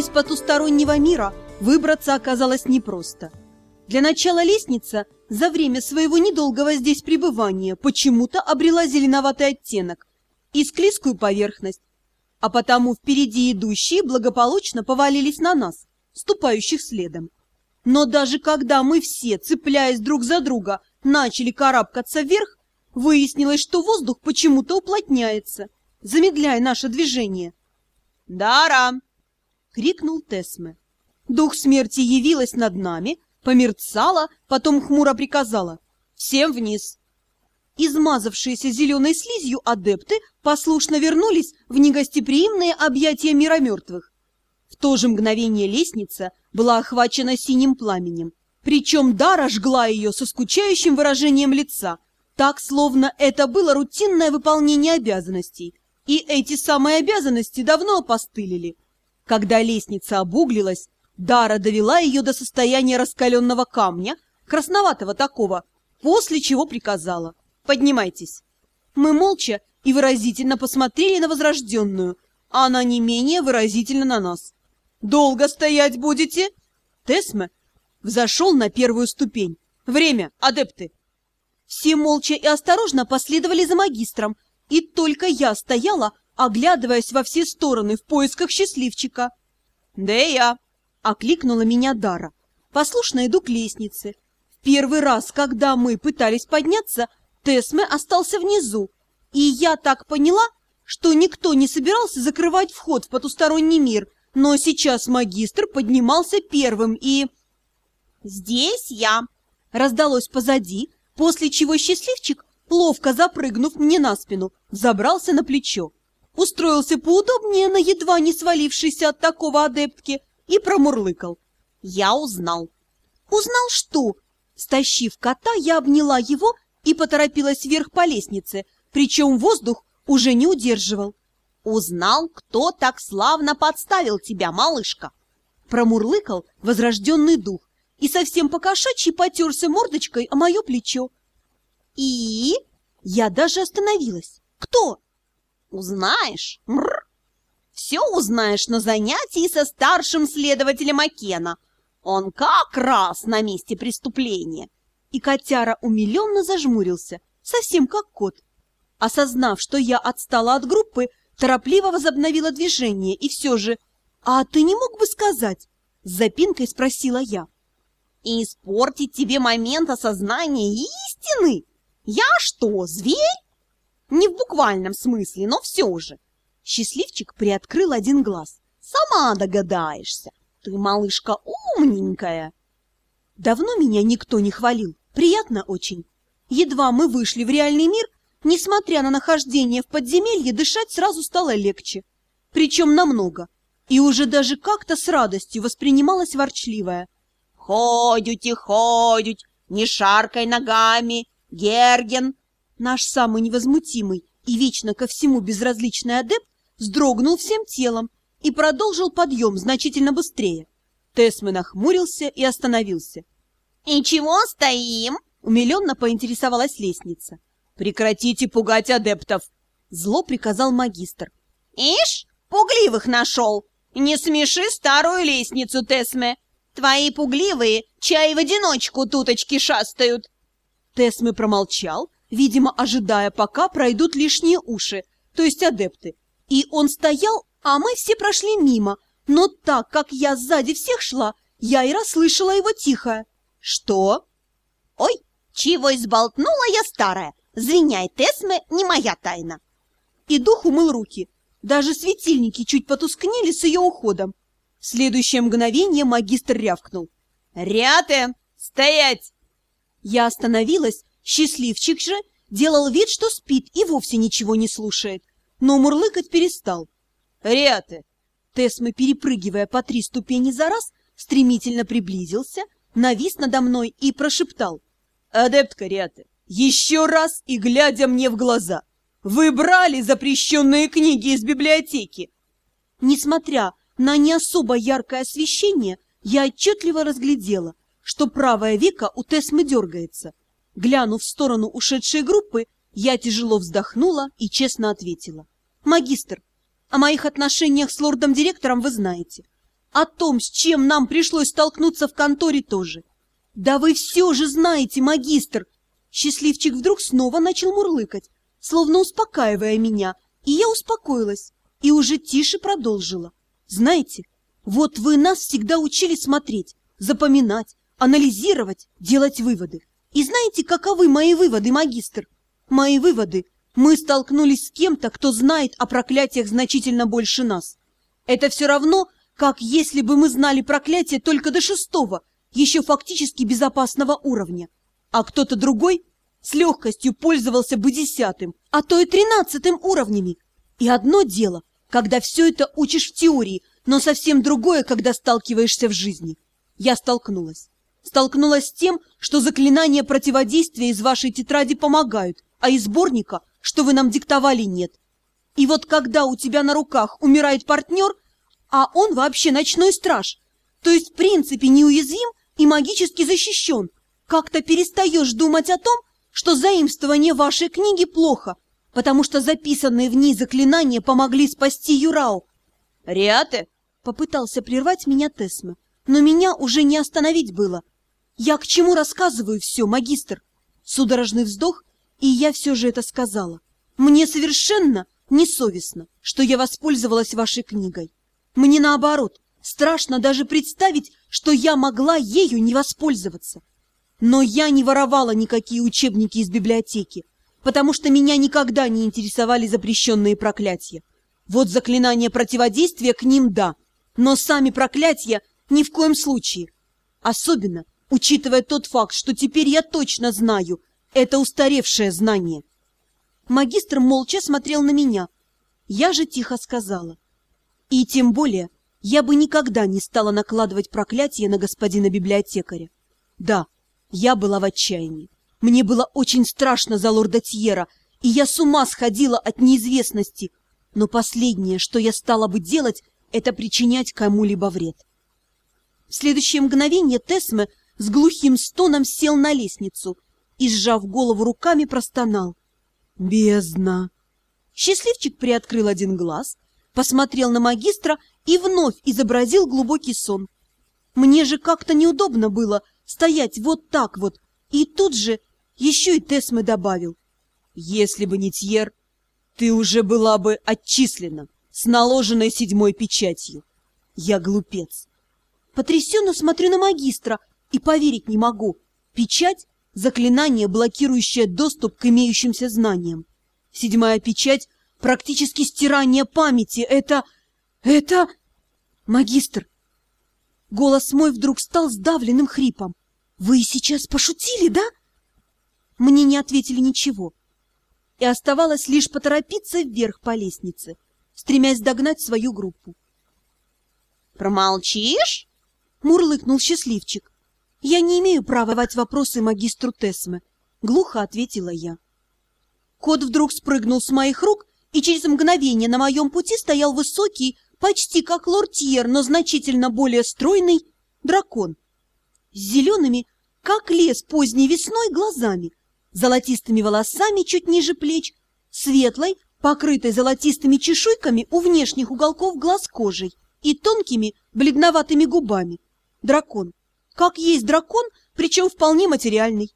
Из потустороннего мира выбраться оказалось непросто. Для начала лестница за время своего недолгого здесь пребывания почему-то обрела зеленоватый оттенок и склизкую поверхность, а потому впереди идущие благополучно повалились на нас, ступающих следом. Но даже когда мы все, цепляясь друг за друга, начали карабкаться вверх, выяснилось, что воздух почему-то уплотняется, замедляя наше движение. «Дара!» — крикнул Тесме. Дух смерти явилась над нами, померцала, потом хмуро приказала. «Всем вниз!» Измазавшиеся зеленой слизью адепты послушно вернулись в негостеприимные объятия мира мертвых. В то же мгновение лестница была охвачена синим пламенем, причем Дара жгла ее со скучающим выражением лица, так, словно это было рутинное выполнение обязанностей, и эти самые обязанности давно опостылили. Когда лестница обуглилась, Дара довела ее до состояния раскаленного камня, красноватого такого, после чего приказала «Поднимайтесь». Мы молча и выразительно посмотрели на возрожденную, а она не менее выразительно на нас. «Долго стоять будете?» Тесме взошел на первую ступень. «Время, адепты!» Все молча и осторожно последовали за магистром, и только я стояла, оглядываясь во все стороны в поисках счастливчика. «Да и я!» — окликнула меня Дара. Послушно иду к лестнице. В первый раз, когда мы пытались подняться, Тесме остался внизу, и я так поняла, что никто не собирался закрывать вход в потусторонний мир, но сейчас магистр поднимался первым и... «Здесь я!» — раздалось позади, после чего счастливчик, ловко запрыгнув мне на спину, забрался на плечо, устроился поудобнее на едва не свалившейся от такого адептки и промурлыкал. «Я узнал». «Узнал что?» Стащив кота, я обняла его и поторопилась вверх по лестнице, причем воздух уже не удерживал. «Узнал, кто так славно подставил тебя, малышка!» Промурлыкал возрожденный дух и совсем покошачьи потерся мордочкой о мое плечо. «И?» Я даже остановилась. «Кто?» «Узнаешь? Мрр! Все узнаешь на занятии со старшим следователем Акена. Он как раз на месте преступления!» И котяра умиленно зажмурился, совсем как кот. Осознав, что я отстала от группы, торопливо возобновила движение и все же... «А ты не мог бы сказать?» — с запинкой спросила я. «И испортить тебе момент осознания истины? Я что, зверь?» «Не в буквальном смысле, но все же». Счастливчик приоткрыл один глаз. «Сама догадаешься. Ты, малышка, умненькая». Давно меня никто не хвалил. Приятно очень. Едва мы вышли в реальный мир, несмотря на нахождение в подземелье, дышать сразу стало легче. Причем намного. И уже даже как-то с радостью воспринималась ворчливая. «Ходють ходють, не шаркай ногами, Герген!» Наш самый невозмутимый и вечно ко всему безразличный адепт вздрогнул всем телом и продолжил подъем значительно быстрее. Тесмен нахмурился и остановился. «И чего стоим?» — умиленно поинтересовалась лестница. «Прекратите пугать адептов!» — зло приказал магистр. «Ишь, пугливых нашел! Не смеши старую лестницу, Тесме! Твои пугливые чай в одиночку туточки шастают!» Тесме промолчал, видимо, ожидая, пока пройдут лишние уши, то есть адепты. И он стоял, а мы все прошли мимо, но так как я сзади всех шла, я и расслышала его тихо. «Что?» «Ой, чего изболтнула я старая! Звиняй, Тесме, не моя тайна!» И дух умыл руки. Даже светильники чуть потускнели с ее уходом. В следующее мгновение магистр рявкнул. «Ряты! Стоять!» Я остановилась, счастливчик же делал вид, что спит и вовсе ничего не слушает, но мурлыкать перестал. «Ряты!» Тесме, перепрыгивая по три ступени за раз, стремительно приблизился, навис надо мной и прошептал. «Адепт Кариаты, еще раз и глядя мне в глаза, вы брали запрещенные книги из библиотеки!» Несмотря на не особо яркое освещение, я отчетливо разглядела, что правое веко у Тесмы дергается. Глянув в сторону ушедшей группы, я тяжело вздохнула и честно ответила. «Магистр, о моих отношениях с лордом-директором вы знаете. О том, с чем нам пришлось столкнуться в конторе тоже. Да вы все же знаете, магистр! Счастливчик вдруг снова начал мурлыкать, словно успокаивая меня, и я успокоилась, и уже тише продолжила. Знаете, вот вы нас всегда учили смотреть, запоминать, анализировать, делать выводы. И знаете, каковы мои выводы, магистр? Мои выводы – мы столкнулись с кем-то, кто знает о проклятиях значительно больше нас. Это все равно, как если бы мы знали проклятие только до шестого, еще фактически безопасного уровня. А кто-то другой с легкостью пользовался бы десятым, а то и тринадцатым уровнями. И одно дело, когда все это учишь в теории, но совсем другое, когда сталкиваешься в жизни. Я столкнулась. Столкнулась с тем, что заклинания противодействия из вашей тетради помогают, а из сборника, что вы нам диктовали, нет. И вот когда у тебя на руках умирает партнер, а он вообще ночной страж, то есть в принципе неуязвим и магически защищен, как-то перестаешь думать о том, что заимствование вашей книги плохо, потому что записанные в ней заклинания помогли спасти Юрау. «Риате!» — попытался прервать меня Тесме, но меня уже не остановить было. «Я к чему рассказываю все, магистр?» Судорожный вздох, и я все же это сказала. «Мне совершенно несовестно, что я воспользовалась вашей книгой. Мне наоборот, страшно даже представить, что я могла ею не воспользоваться. Но я не воровала никакие учебники из библиотеки, потому что меня никогда не интересовали запрещенные проклятия. Вот заклинание противодействия к ним – да, но сами проклятия ни в коем случае. Особенно, учитывая тот факт, что теперь я точно знаю, это устаревшее знание. Магистр молча смотрел на меня. Я же тихо сказала. И тем более, я бы никогда не стала накладывать проклятие на господина библиотекаря. Да, я была в отчаянии. Мне было очень страшно за лорда Тьера, и я с ума сходила от неизвестности. Но последнее, что я стала бы делать, это причинять кому-либо вред. В следующее мгновение Тесме с глухим стоном сел на лестницу и, сжав голову руками, простонал. «Бездна!» Счастливчик приоткрыл один глаз, посмотрел на магистра и вновь изобразил глубокий сон. Мне же как-то неудобно было стоять вот так вот, и тут же еще и Тесме добавил. Если бы не Тьер, ты уже была бы отчислена с наложенной седьмой печатью. Я глупец. Потрясенно смотрю на магистра и поверить не могу. Печать — заклинание, блокирующее доступ к имеющимся знаниям. Седьмая печать — практически стирание памяти. Это... это... Магистр! Голос мой вдруг стал сдавленным хрипом. Вы сейчас пошутили, да? Мне не ответили ничего. И оставалось лишь поторопиться вверх по лестнице, стремясь догнать свою группу. «Промолчишь?» — мурлыкнул счастливчик. «Я не имею права давать вопросы магистру Тесме», — глухо ответила я. Кот вдруг спрыгнул с моих рук, и через мгновение на моем пути стоял высокий, почти как лортьер, но значительно более стройный дракон. С зелеными, как лес поздней весной, глазами, золотистыми волосами чуть ниже плеч, светлой, покрытой золотистыми чешуйками у внешних уголков глаз кожей и тонкими бледноватыми губами. Дракон. Как есть дракон, причем вполне материальный.